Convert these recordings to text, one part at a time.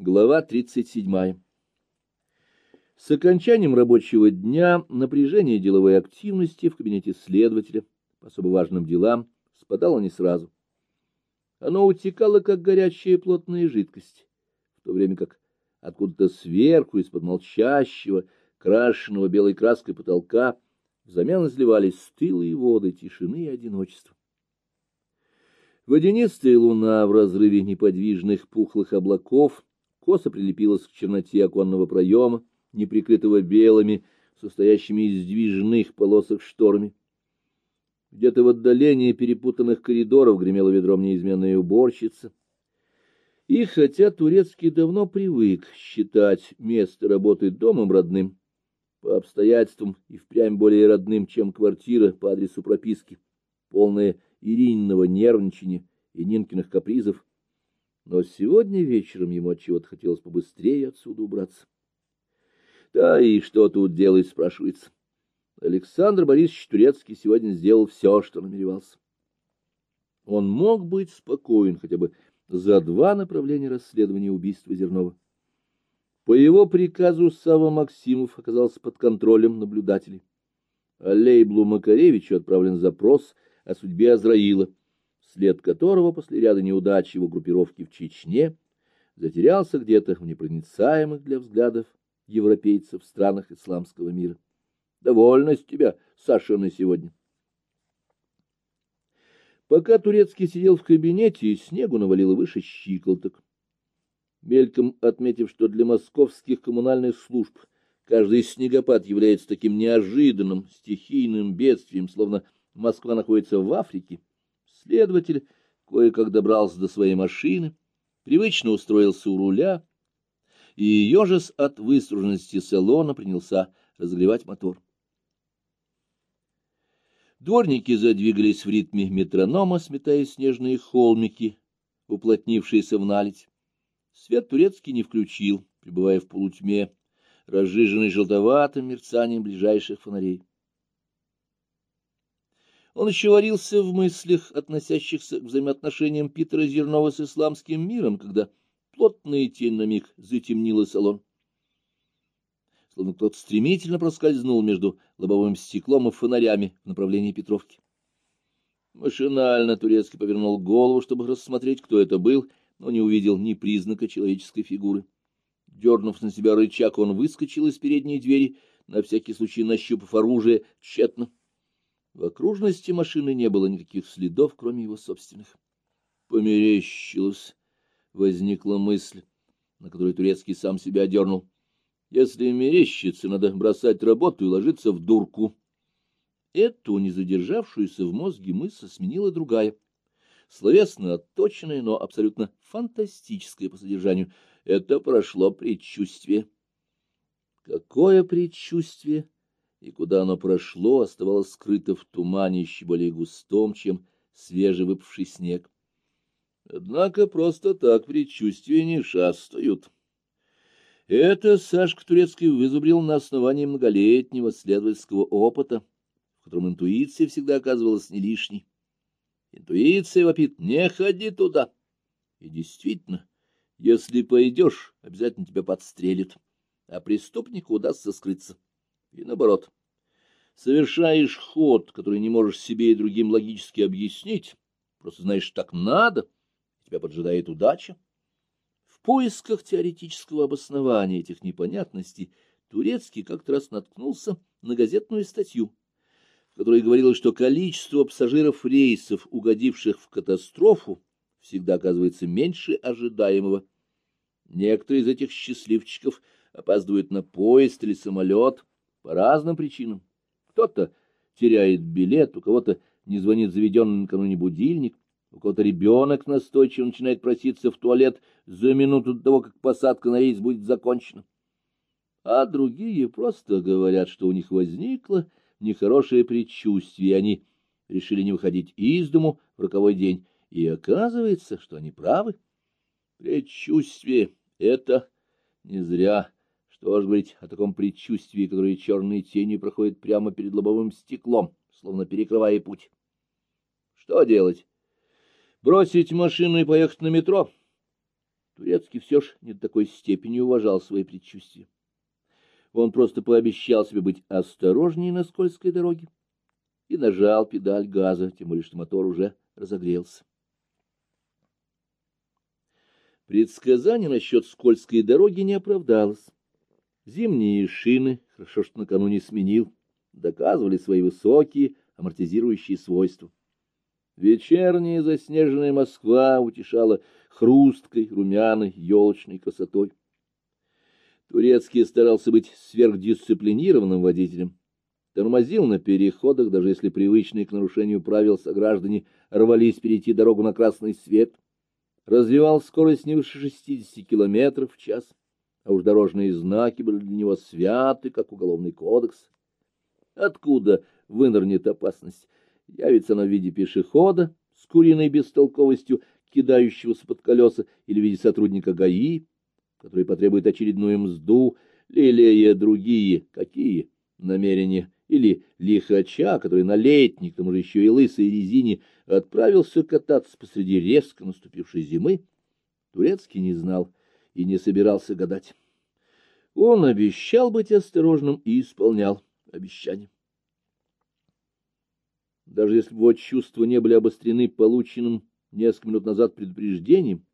Глава 37. С окончанием рабочего дня напряжение деловой активности в кабинете следователя по особо важным делам спадало не сразу. Оно утекало, как горячая плотная жидкость, в то время как откуда-то сверху, из-под молчащего, крашенного белой краской потолка, взамен изливались стылые воды тишины и одиночества. Водянистая луна в разрыве неподвижных пухлых облаков косо прилепилась к черноте оконного проема, не прикрытого белыми, состоящими из движных полосок шторами. Где-то в отдалении перепутанных коридоров гремела ведром неизменная уборщица. И хотя Турецкий давно привык считать место работы домом родным, по обстоятельствам и впрямь более родным, чем квартира по адресу прописки, полная Иринного нервничания и Нинкиных капризов, но сегодня вечером ему отчего-то хотелось побыстрее отсюда убраться. Да и что тут делать, спрашивается. Александр Борисович Турецкий сегодня сделал все, что намеревался. Он мог быть спокоен хотя бы за два направления расследования убийства Зернова. По его приказу Сава Максимов оказался под контролем наблюдателей. А Лейблу Макаревичу отправлен запрос о судьбе Азраила, след которого после ряда неудач его группировки в Чечне затерялся где-то в непроницаемых для взглядов европейцев в странах исламского мира. Довольно с тебя, Саша, на сегодня. Пока Турецкий сидел в кабинете, снегу навалило выше щиколоток. Мельком отметив, что для московских коммунальных служб каждый снегопад является таким неожиданным, стихийным бедствием, словно Москва находится в Африке, Следователь кое-как добрался до своей машины, привычно устроился у руля, и ежес от выструженности салона принялся разогревать мотор. Дворники задвигались в ритме метронома, сметая снежные холмики, уплотнившиеся в наледь. Свет турецкий не включил, пребывая в полутьме, разжиженный желтоватым мерцанием ближайших фонарей. Он еще варился в мыслях, относящихся к взаимоотношениям Питера Зернова с исламским миром, когда плотная тень на миг затемнила салон. Словно кто-то стремительно проскользнул между лобовым стеклом и фонарями в направлении Петровки. Машинально Турецкий повернул голову, чтобы рассмотреть, кто это был, но не увидел ни признака человеческой фигуры. Дернув на себя рычаг, он выскочил из передней двери, на всякий случай нащупав оружие тщетно. В окружности машины не было никаких следов, кроме его собственных. Померещилось, возникла мысль, на которую Турецкий сам себя одернул. Если мерещится, надо бросать работу и ложиться в дурку. Эту, не задержавшуюся в мозге мысль, сменила другая. Словесно отточенная, но абсолютно фантастическая по содержанию. Это прошло предчувствие. Какое предчувствие? И куда оно прошло, оставалось скрыто в тумане еще более густом, чем свежевыпавший снег. Однако просто так предчувствия не шастают. Это Сашка Турецкий вызубрил на основании многолетнего следовательского опыта, в котором интуиция всегда оказывалась не лишней. Интуиция вопит «не ходи туда». И действительно, если пойдешь, обязательно тебя подстрелят, а преступнику удастся скрыться. И наоборот. Совершаешь ход, который не можешь себе и другим логически объяснить, просто знаешь, так надо, тебя поджидает удача. В поисках теоретического обоснования этих непонятностей Турецкий как-то раз наткнулся на газетную статью, в которой говорилось, что количество пассажиров рейсов, угодивших в катастрофу, всегда оказывается меньше ожидаемого. Некоторые из этих счастливчиков опаздывают на поезд или самолет, по разным причинам. Кто-то теряет билет, у кого-то не звонит заведенный накануне будильник, у кого-то ребенок настойчиво начинает проситься в туалет за минуту до того, как посадка на рейс будет закончена. А другие просто говорят, что у них возникло нехорошее предчувствие, они решили не выходить из дому в роковой день, и оказывается, что они правы. Предчувствие — это не зря что ж говорить о таком предчувствии, которое черной тенью проходит прямо перед лобовым стеклом, словно перекрывая путь? Что делать? Бросить машину и поехать на метро? Турецкий все ж не до такой степени уважал свои предчувствия. Он просто пообещал себе быть осторожнее на скользкой дороге и нажал педаль газа, тем более что мотор уже разогрелся. Предсказание насчет скользкой дороги не оправдалось. Зимние шины, хорошо что накануне сменил, доказывали свои высокие амортизирующие свойства. Вечерняя заснеженная Москва утешала хрусткой, румяной, елочной красотой. Турецкий старался быть сверхдисциплинированным водителем, тормозил на переходах, даже если привычные к нарушению правил сограждане рвались перейти дорогу на красный свет, развивал скорость не выше 60 километров в час, а уж дорожные знаки были для него святы, как уголовный кодекс. Откуда вынырнет опасность? Явится она в виде пешехода с куриной бестолковостью, кидающегося под колеса, или в виде сотрудника ГАИ, который потребует очередную мзду, лелея другие, какие намерения, или лихача, который на летней, к тому же еще и лысой резине, отправился кататься посреди резко наступившей зимы, Турецкий не знал и не собирался гадать. Он обещал быть осторожным и исполнял обещание. Даже если бы его чувства не были обострены полученным несколько минут назад предупреждением,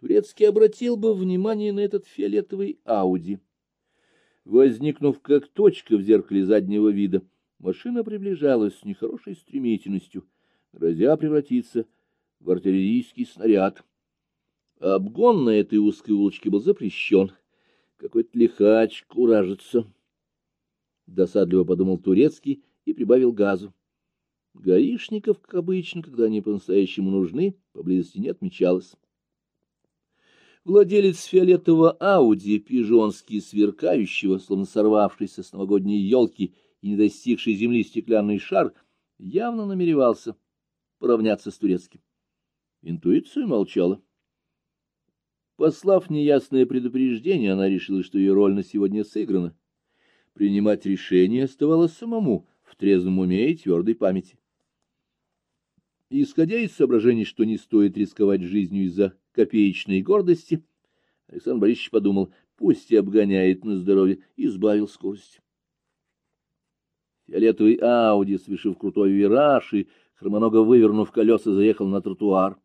Турецкий обратил бы внимание на этот фиолетовый Ауди. Возникнув как точка в зеркале заднего вида, машина приближалась с нехорошей стремительностью, грозя превратиться в артиллерийский снаряд. Обгон на этой узкой улочке был запрещен. Какой-то лихач куражится. Досадливо подумал Турецкий и прибавил газу. Гаишников, как обычно, когда они по-настоящему нужны, поблизости не отмечалось. Владелец фиолетового Ауди, пижонски сверкающего, словно сорвавшийся с новогодней елки и не достигший земли стеклянный шар, явно намеревался поравняться с турецким. Интуиция молчала. Послав неясное предупреждение, она решила, что ее роль на сегодня сыграна. Принимать решение оставалось самому, в трезвом уме и твердой памяти. исходя из соображений, что не стоит рисковать жизнью из-за копеечной гордости, Александр Борисович подумал, пусть и обгоняет на здоровье, и сбавил скорость. Фиолетовый Ауди, совершив крутой вираж и хромоного вывернув колеса, заехал на тротуар.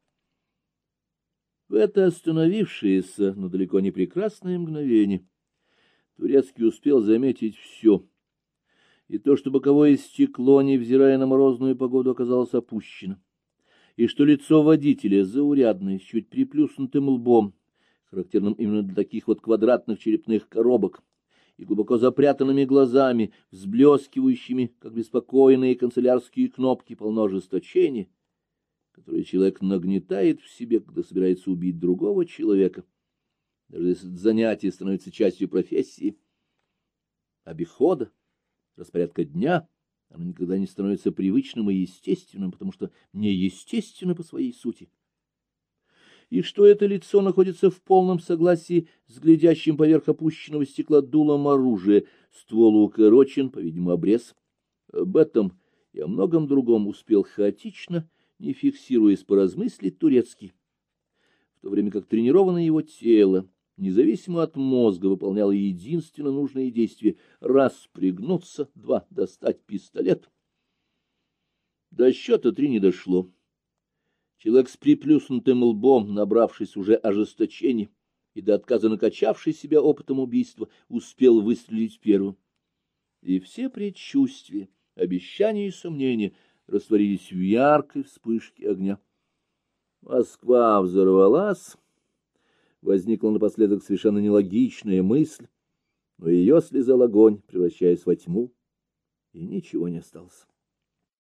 В это остановившееся, но далеко не прекрасное мгновение Турецкий успел заметить все. И то, что боковое стекло, невзирая на морозную погоду, оказалось опущено, и что лицо водителя, заурядное, с чуть приплюснутым лбом, характерным именно для таких вот квадратных черепных коробок, и глубоко запрятанными глазами, взблескивающими, как беспокойные канцелярские кнопки, полно ожесточения, которое человек нагнетает в себе, когда собирается убить другого человека, даже если занятие становится частью профессии, обихода, распорядка дня, оно никогда не становится привычным и естественным, потому что неестественно по своей сути. И что это лицо находится в полном согласии с глядящим поверх опущенного стекла дулом оружия, ствол укорочен, по-видимому, обрез. Об этом и о многом другом успел хаотично не фиксируясь поразмыслить турецкий, в то время как тренированное его тело, независимо от мозга, выполняло единственно нужное действие — раз пригнуться, два — достать пистолет. До счета три не дошло. Человек с приплюснутым лбом, набравшись уже ожесточения и до отказа накачавший себя опытом убийства, успел выстрелить первым. И все предчувствия, обещания и сомнения — растворились в яркой вспышке огня. Москва взорвалась. Возникла напоследок совершенно нелогичная мысль, но ее слезал огонь, превращаясь во тьму, и ничего не осталось.